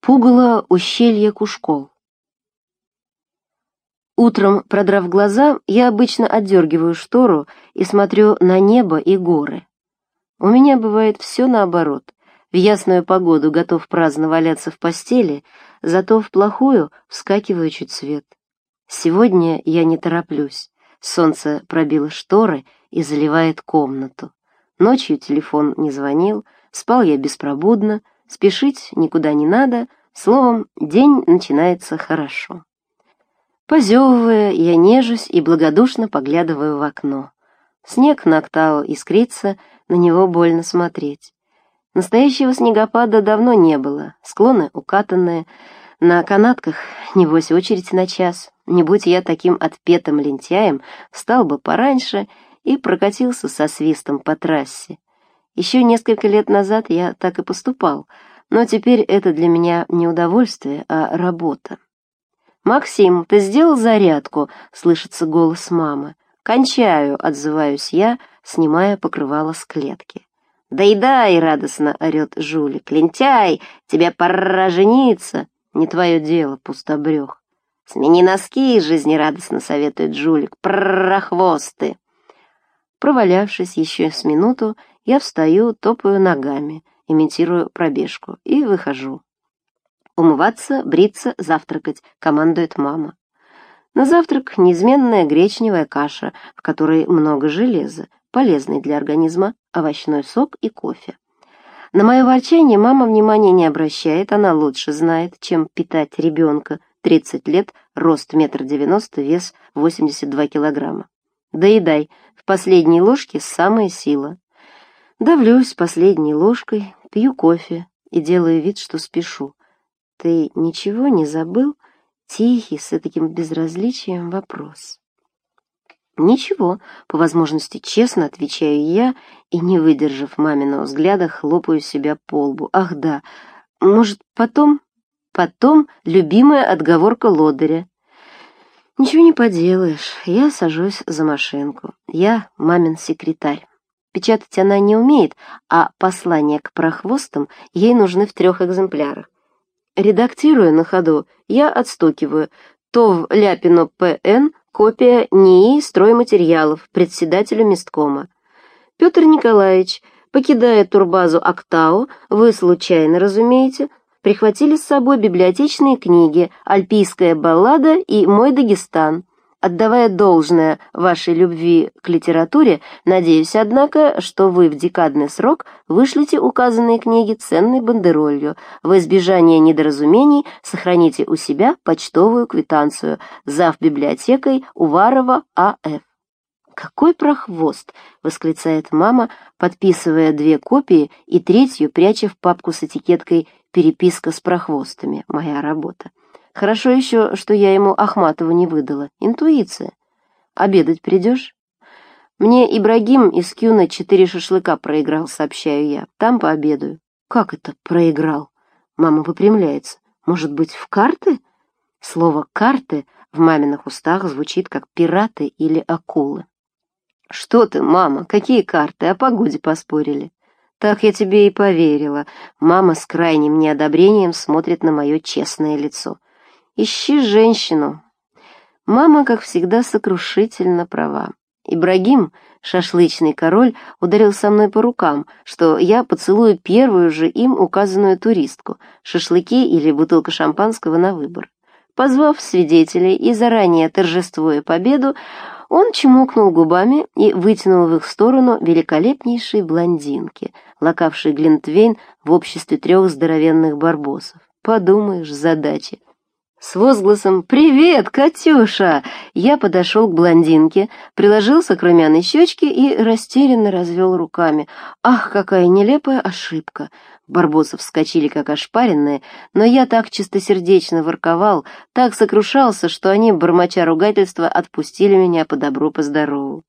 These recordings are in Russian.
Пугало ущелье Кушкол. Утром, продрав глаза, я обычно отдергиваю штору и смотрю на небо и горы. У меня бывает все наоборот. В ясную погоду готов праздно валяться в постели, зато в плохую вскакиваю чуть свет. Сегодня я не тороплюсь. Солнце пробило шторы и заливает комнату. Ночью телефон не звонил, спал я беспробудно, спешить никуда не надо, словом, день начинается хорошо. Позевывая, я нежусь и благодушно поглядываю в окно. Снег на октаву искрится, на него больно смотреть. Настоящего снегопада давно не было, склоны укатанные, на канатках, небось, очередь на час. Не будь я таким отпетым лентяем, встал бы пораньше и прокатился со свистом по трассе. Еще несколько лет назад я так и поступал, но теперь это для меня не удовольствие, а работа. «Максим, ты сделал зарядку?» — слышится голос мамы. «Кончаю», — отзываюсь я, снимая покрывало с клетки. «Доедай!» — радостно орет жулик. «Лентяй! Тебе пора жениться!» «Не твое дело, пустобрех!» «Смени носки!» — жизнерадостно советует жулик. «Прохвосты!» Провалявшись еще с минуту, я встаю, топаю ногами, имитирую пробежку и выхожу. Умываться, бриться, завтракать, командует мама. На завтрак неизменная гречневая каша, в которой много железа, полезный для организма, овощной сок и кофе. На мое ворчание мама внимания не обращает, она лучше знает, чем питать ребенка, 30 лет, рост метр девяносто, вес 82 килограмма. Доедай, в последней ложке самая сила. Давлюсь последней ложкой, пью кофе и делаю вид, что спешу. Ты ничего не забыл? Тихий, с таким безразличием вопрос. «Ничего», — по возможности честно отвечаю я и, не выдержав маминого взгляда, хлопаю себя по лбу. «Ах да, может, потом?» «Потом любимая отговорка лодыря». «Ничего не поделаешь, я сажусь за машинку. Я мамин секретарь. Печатать она не умеет, а послания к прохвостам ей нужны в трех экземплярах. Редактируя на ходу, я отстукиваю то в Ляпину П.Н., Копия НИИ стройматериалов председателю месткома. Петр Николаевич, покидая турбазу Актау, вы случайно, разумеете, прихватили с собой библиотечные книги «Альпийская баллада» и «Мой Дагестан». Отдавая должное вашей любви к литературе, надеюсь, однако, что вы в декадный срок вышлите указанные книги ценной бандеролью. В избежание недоразумений сохраните у себя почтовую квитанцию. Зав библиотекой Уварова А.Ф. «Какой прохвост!» — восклицает мама, подписывая две копии и третью пряча в папку с этикеткой «Переписка с прохвостами. Моя работа». Хорошо еще, что я ему Ахматову не выдала. Интуиция. Обедать придешь? Мне Ибрагим из Кюна четыре шашлыка проиграл, сообщаю я. Там пообедаю. Как это проиграл? Мама выпрямляется. Может быть, в карты? Слово «карты» в маминых устах звучит как «пираты» или «акулы». «Что ты, мама, какие карты? О погоде поспорили». «Так я тебе и поверила». Мама с крайним неодобрением смотрит на мое честное лицо. Ищи женщину. Мама, как всегда, сокрушительно права. Ибрагим, шашлычный король, ударил со мной по рукам, что я поцелую первую же им указанную туристку, шашлыки или бутылка шампанского на выбор. Позвав свидетелей и заранее торжествуя победу, он чмокнул губами и вытянул в их сторону великолепнейшей блондинки, лакавшей Глинтвейн в обществе трех здоровенных барбосов. Подумаешь, задача. С возгласом «Привет, Катюша!» я подошел к блондинке, приложился к румяной щечке и растерянно развел руками. Ах, какая нелепая ошибка! Барбосов вскочили как ошпаренные, но я так чистосердечно ворковал, так сокрушался, что они, бормоча ругательства, отпустили меня по добру, по здорову.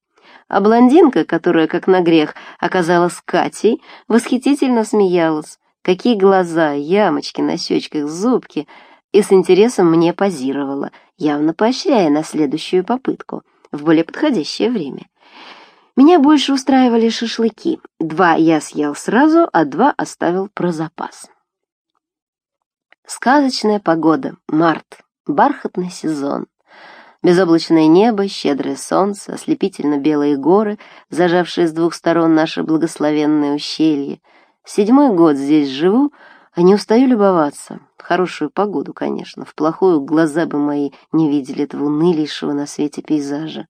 А блондинка, которая, как на грех, оказалась Катей, восхитительно смеялась. Какие глаза, ямочки на щечках, зубки — и с интересом мне позировала, явно поощряя на следующую попытку, в более подходящее время. Меня больше устраивали шашлыки. Два я съел сразу, а два оставил про запас. Сказочная погода, март, бархатный сезон. Безоблачное небо, щедрое солнце, ослепительно белые горы, зажавшие с двух сторон наше благословенное ущелье. Седьмой год здесь живу, а не устаю любоваться. Хорошую погоду, конечно, в плохую глаза бы мои не видели этого унылейшего на свете пейзажа.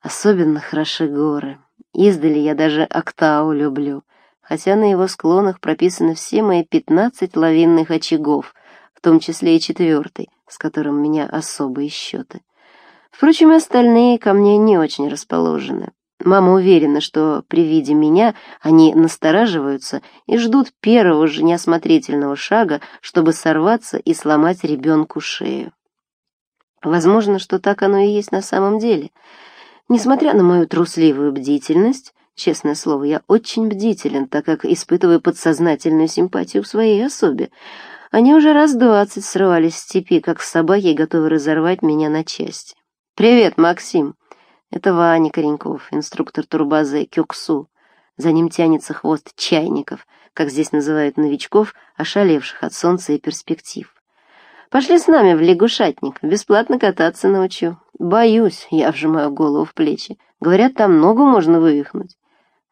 Особенно хороши горы. Издали я даже Октау люблю, хотя на его склонах прописаны все мои пятнадцать лавинных очагов, в том числе и четвертый, с которым у меня особые счеты. Впрочем, остальные ко мне не очень расположены. Мама уверена, что при виде меня они настораживаются и ждут первого же неосмотрительного шага, чтобы сорваться и сломать ребенку шею. Возможно, что так оно и есть на самом деле. Несмотря на мою трусливую бдительность, честное слово, я очень бдителен, так как испытываю подсознательную симпатию к своей особе, они уже раз двадцать срывались с цепи, как собаки, готовы разорвать меня на части. «Привет, Максим!» Это Ваня Кореньков, инструктор турбазы Кюксу. За ним тянется хвост чайников, как здесь называют новичков, ошалевших от солнца и перспектив. Пошли с нами в лягушатник, бесплатно кататься научу. Боюсь, я вжимаю голову в плечи. Говорят, там ногу можно вывихнуть.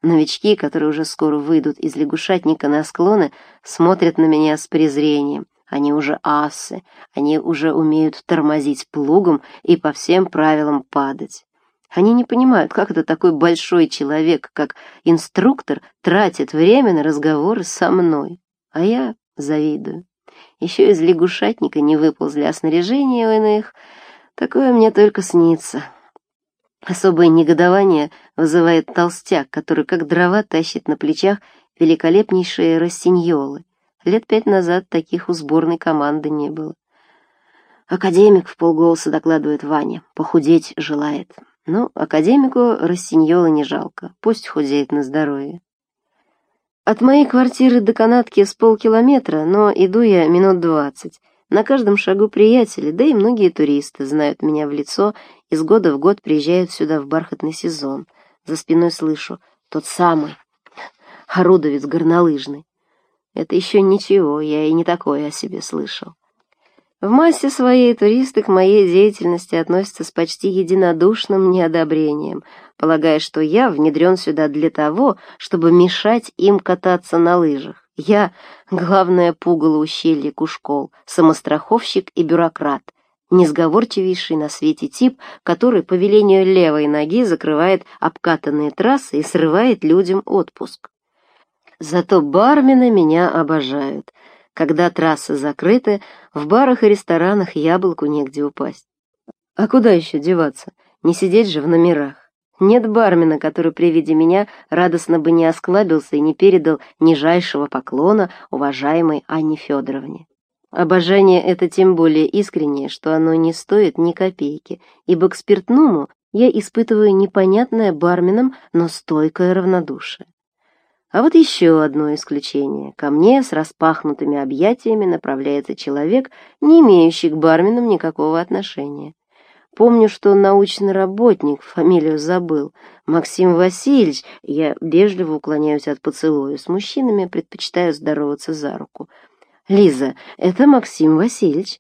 Новички, которые уже скоро выйдут из лягушатника на склоны, смотрят на меня с презрением. Они уже асы, они уже умеют тормозить плугом и по всем правилам падать. Они не понимают, как это такой большой человек, как инструктор, тратит время на разговоры со мной. А я завидую. Еще из лягушатника не выползли, а снаряжение у иных такое мне только снится. Особое негодование вызывает толстяк, который как дрова тащит на плечах великолепнейшие рассиньолы. Лет пять назад таких у сборной команды не было. Академик в полголоса докладывает Ваня, похудеть желает. Ну, академику Рассиньола не жалко, пусть худеет на здоровье. От моей квартиры до канатки с полкилометра, но иду я минут двадцать. На каждом шагу приятели, да и многие туристы знают меня в лицо, из года в год приезжают сюда в бархатный сезон. За спиной слышу тот самый, орудовец горнолыжный. Это еще ничего, я и не такое о себе слышал. В массе своей туристы к моей деятельности относятся с почти единодушным неодобрением, полагая, что я внедрен сюда для того, чтобы мешать им кататься на лыжах. Я — главное пугало ущелья Кушкол, самостраховщик и бюрократ, несговорчивейший на свете тип, который по велению левой ноги закрывает обкатанные трассы и срывает людям отпуск. Зато бармены меня обожают. Когда трассы закрыты, в барах и ресторанах яблоку негде упасть. А куда еще деваться? Не сидеть же в номерах. Нет бармена, который при виде меня радостно бы не осклабился и не передал нижайшего поклона уважаемой Анне Федоровне. Обожание это тем более искреннее, что оно не стоит ни копейки, ибо к спиртному я испытываю непонятное барменам, но стойкое равнодушие. А вот еще одно исключение. Ко мне с распахнутыми объятиями направляется человек, не имеющий к барменам никакого отношения. Помню, что научный работник, фамилию забыл, Максим Васильевич, я вежливо уклоняюсь от поцелуя, с мужчинами предпочитаю здороваться за руку. Лиза, это Максим Васильевич.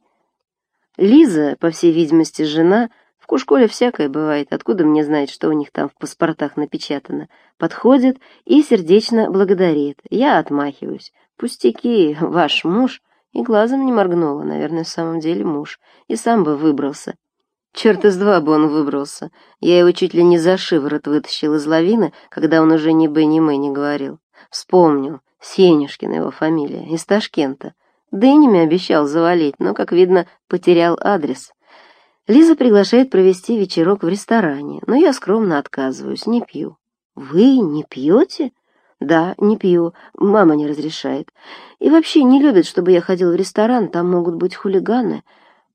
Лиза, по всей видимости, жена — в Кушколе всякое бывает, откуда мне знать, что у них там в паспортах напечатано. Подходит и сердечно благодарит. Я отмахиваюсь. Пустяки, ваш муж. И глазом не моргнула, наверное, в самом деле муж. И сам бы выбрался. Черт из два бы он выбрался. Я его чуть ли не за шиворот вытащил из лавины, когда он уже ни бы, ни мы не говорил. Вспомнил. Сенюшкина его фамилия, из Ташкента. Дынями обещал завалить, но, как видно, потерял адрес. Лиза приглашает провести вечерок в ресторане, но я скромно отказываюсь, не пью. «Вы не пьете?» «Да, не пью. Мама не разрешает. И вообще не любит, чтобы я ходил в ресторан, там могут быть хулиганы.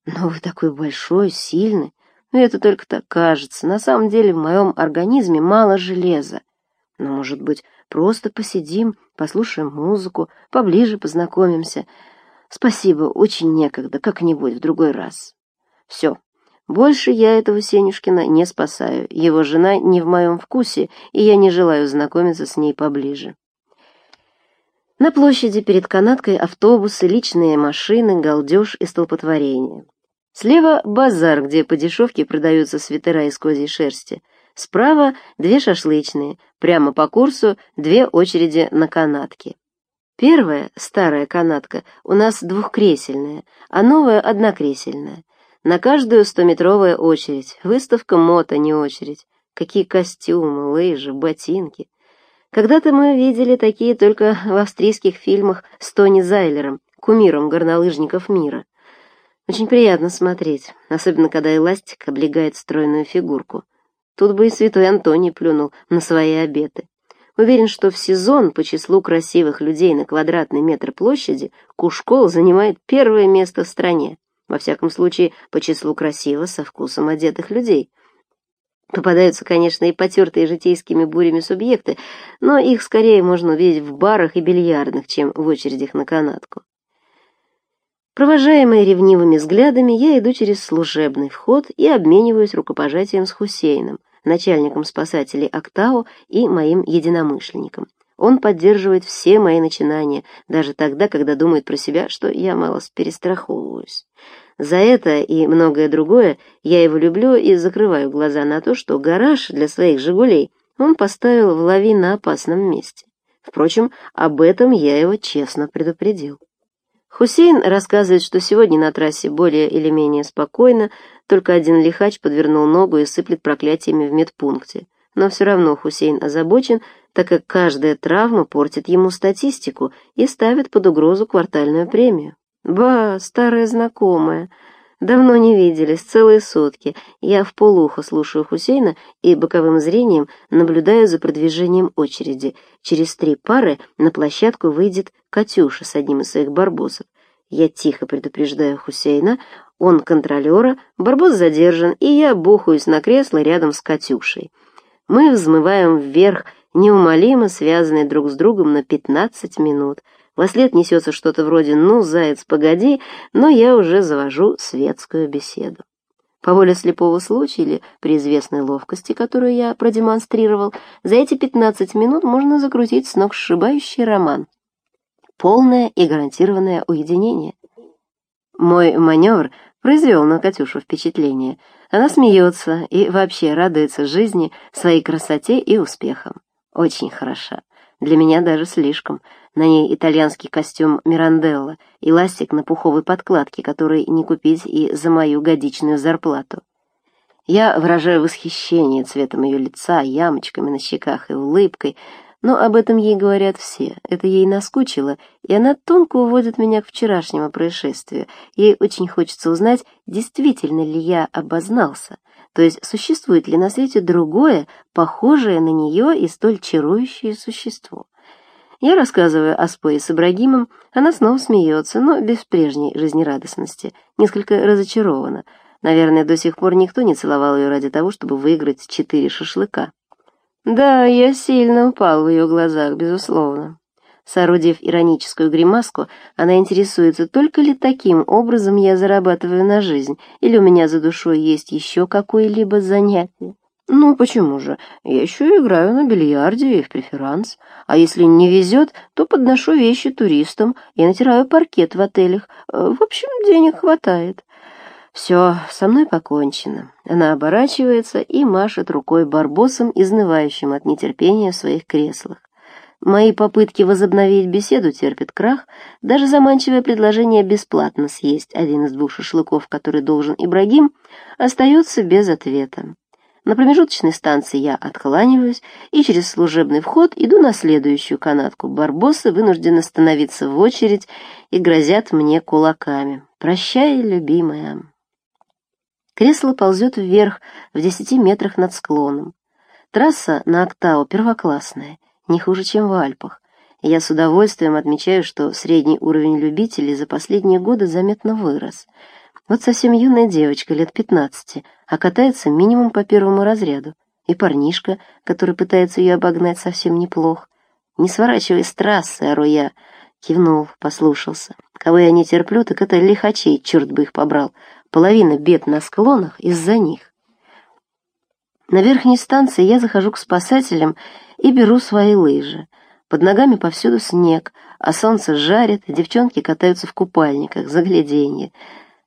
Но вы такой большой, сильный. Но это только так кажется. На самом деле в моем организме мало железа. Но, может быть, просто посидим, послушаем музыку, поближе познакомимся. Спасибо, очень некогда, как-нибудь в другой раз. Все, больше я этого Сенюшкина не спасаю. Его жена не в моем вкусе, и я не желаю знакомиться с ней поближе. На площади перед канаткой автобусы, личные машины, галдеж и столпотворение. Слева базар, где по дешевке продаются свитера из козьей шерсти. Справа две шашлычные, прямо по курсу две очереди на канатке. Первая, старая канатка, у нас двухкресельная, а новая однокресельная. На каждую стометровая очередь, выставка мото, не очередь. Какие костюмы, лыжи, ботинки. Когда-то мы видели такие только в австрийских фильмах с Тони Зайлером, кумиром горнолыжников мира. Очень приятно смотреть, особенно когда эластик облегает стройную фигурку. Тут бы и святой Антоний плюнул на свои обеты. Уверен, что в сезон по числу красивых людей на квадратный метр площади Кушкол занимает первое место в стране. Во всяком случае, по числу красиво, со вкусом одетых людей. Попадаются, конечно, и потертые житейскими бурями субъекты, но их скорее можно увидеть в барах и бильярдных, чем в очередях на канатку. Провожаемая ревнивыми взглядами, я иду через служебный вход и обмениваюсь рукопожатием с Хусейном, начальником спасателей Актау и моим единомышленником. Он поддерживает все мои начинания, даже тогда, когда думает про себя, что я мало перестраховываюсь. За это и многое другое я его люблю и закрываю глаза на то, что гараж для своих «Жигулей» он поставил в лавино опасном месте. Впрочем, об этом я его честно предупредил. Хусейн рассказывает, что сегодня на трассе более или менее спокойно, только один лихач подвернул ногу и сыплет проклятиями в медпункте. Но все равно Хусейн озабочен, так как каждая травма портит ему статистику и ставит под угрозу квартальную премию. Ба, старая знакомая. Давно не виделись, целые сутки. Я в полухо слушаю Хусейна и боковым зрением наблюдаю за продвижением очереди. Через три пары на площадку выйдет Катюша с одним из своих барбосов. Я тихо предупреждаю Хусейна, он контролера, барбос задержан, и я бухаюсь на кресло рядом с Катюшей. Мы взмываем вверх, неумолимо связанные друг с другом на пятнадцать минут. Во след несется что-то вроде «ну, заяц, погоди», но я уже завожу светскую беседу. По воле слепого случая или при известной ловкости, которую я продемонстрировал, за эти пятнадцать минут можно закрутить сногсшибающий роман полное и гарантированное уединение. Мой маневр произвел на Катюшу впечатление. Она смеется и вообще радуется жизни, своей красоте и успехам. Очень хороша. Для меня даже слишком. На ней итальянский костюм Миранделла и ластик на пуховой подкладке, который не купить и за мою годичную зарплату. Я выражаю восхищение цветом ее лица, ямочками на щеках и улыбкой, но об этом ей говорят все. Это ей наскучило, и она тонко уводит меня к вчерашнему происшествию. Ей очень хочется узнать, действительно ли я обознался, то есть существует ли на свете другое, похожее на нее и столь чарующее существо. Я рассказываю о спое с Ибрагимом, она снова смеется, но без прежней жизнерадостности, несколько разочарована. Наверное, до сих пор никто не целовал ее ради того, чтобы выиграть четыре шашлыка. Да, я сильно упал в ее глазах, безусловно. Соорудив ироническую гримаску, она интересуется, только ли таким образом я зарабатываю на жизнь, или у меня за душой есть еще какое-либо занятие. Ну, почему же? Я еще играю на бильярде и в преферанс. А если не везет, то подношу вещи туристам и натираю паркет в отелях. Э, в общем, денег хватает. «Все, со мной покончено». Она оборачивается и машет рукой барбосом, изнывающим от нетерпения в своих креслах. Мои попытки возобновить беседу терпят крах, даже заманчивое предложение бесплатно съесть один из двух шашлыков, который должен Ибрагим, остается без ответа. На промежуточной станции я откланиваюсь и через служебный вход иду на следующую канатку. Барбосы вынуждены становиться в очередь и грозят мне кулаками. «Прощай, любимая». Кресло ползет вверх в десяти метрах над склоном. Трасса на Октау первоклассная, не хуже, чем в Альпах. Я с удовольствием отмечаю, что средний уровень любителей за последние годы заметно вырос. Вот совсем юная девочка, лет пятнадцати, а катается минимум по первому разряду. И парнишка, который пытается ее обогнать, совсем неплох. «Не сворачивай с трассы, ору я!» Кивнул, послушался. Кого я не терплю, так это лихачей, черт бы их побрал. Половина бед на склонах из-за них. На верхней станции я захожу к спасателям и беру свои лыжи. Под ногами повсюду снег, а солнце жарит, девчонки катаются в купальниках, загляденье.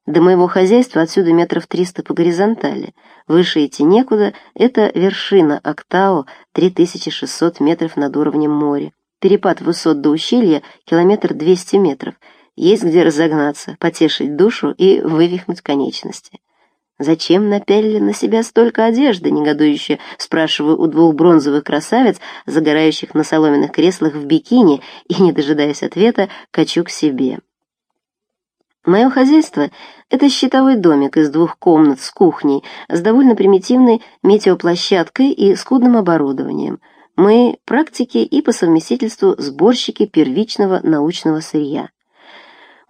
До моего хозяйства отсюда метров триста по горизонтали. Выше идти некуда, это вершина Октау, 3600 метров над уровнем моря. Перепад высот до ущелья — километр 200 метров. Есть где разогнаться, потешить душу и вывихнуть конечности. «Зачем напялили на себя столько одежды?» — негодующе спрашиваю у двух бронзовых красавиц, загорающих на соломенных креслах в бикини, и, не дожидаясь ответа, качу к себе. Мое хозяйство — это щитовой домик из двух комнат с кухней, с довольно примитивной метеоплощадкой и скудным оборудованием. Мы — практики и по совместительству сборщики первичного научного сырья.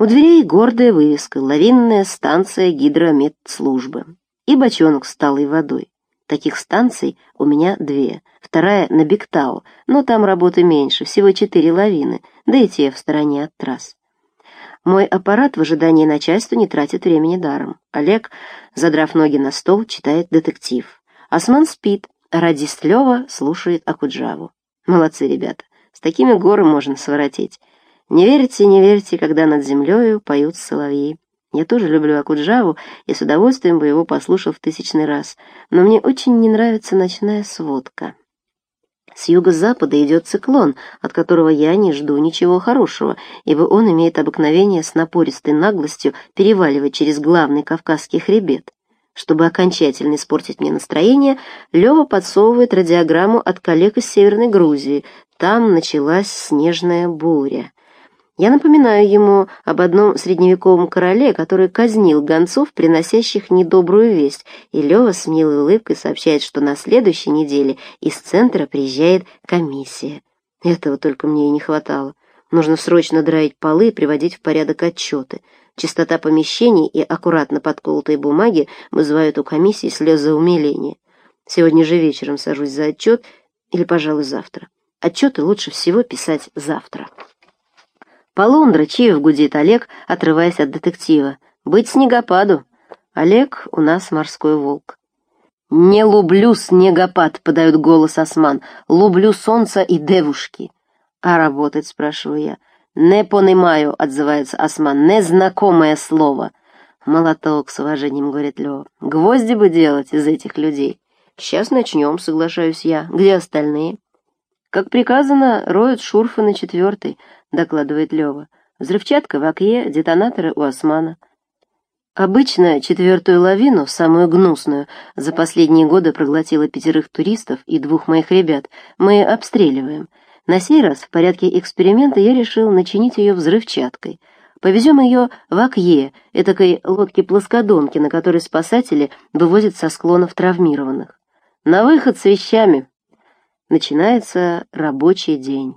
У дверей гордая вывеска «Лавинная станция гидромедслужбы» и бочонок с талой водой. Таких станций у меня две. Вторая на Бектау, но там работы меньше, всего четыре лавины, да и те в стороне от трасс. Мой аппарат в ожидании начальства не тратит времени даром. Олег, задрав ноги на стол, читает детектив. Осман спит, а Радислёва слушает Акуджаву. Молодцы ребята, с такими горы можно своротить. Не верьте, не верьте, когда над землею поют соловьи. Я тоже люблю Акуджаву и с удовольствием бы его послушал в тысячный раз, но мне очень не нравится ночная сводка. С юго-запада идет циклон, от которого я не жду ничего хорошего, ибо он имеет обыкновение с напористой наглостью переваливать через главный Кавказский хребет. Чтобы окончательно испортить мне настроение, Лёва подсовывает радиограмму от коллег из Северной Грузии. Там началась снежная буря. Я напоминаю ему об одном средневековом короле, который казнил гонцов, приносящих недобрую весть, и Лева с милой улыбкой сообщает, что на следующей неделе из центра приезжает комиссия. Этого только мне и не хватало. Нужно срочно драить полы и приводить в порядок отчеты. Чистота помещений и аккуратно подколотые бумаги вызывают у комиссии слезы умиления. Сегодня же вечером сажусь за отчет или, пожалуй, завтра. Отчеты лучше всего писать завтра. «Полундра, Чиев!» — гудит Олег, отрываясь от детектива. «Быть снегопаду!» Олег у нас морской волк. «Не люблю снегопад», — подает голос Осман. «Люблю солнце и девушки». «А работать?» — спрашиваю я. «Не понимаю», — отзывается Осман. «Незнакомое слово». «Молоток», — с уважением говорит Лёва. «Гвозди бы делать из этих людей». «Сейчас начнем», — соглашаюсь я. «Где остальные?» «Как приказано, роют шурфы на четвертой», — докладывает Лева. «Взрывчатка в окне, детонаторы у Османа». Обычно четвертую лавину, самую гнусную, за последние годы проглотила пятерых туристов и двух моих ребят, мы обстреливаем. На сей раз в порядке эксперимента я решил начинить ее взрывчаткой. Повезем ее в Акье, этакой лодке-плоскодонке, на которой спасатели вывозят со склонов травмированных. На выход с вещами. Начинается рабочий день.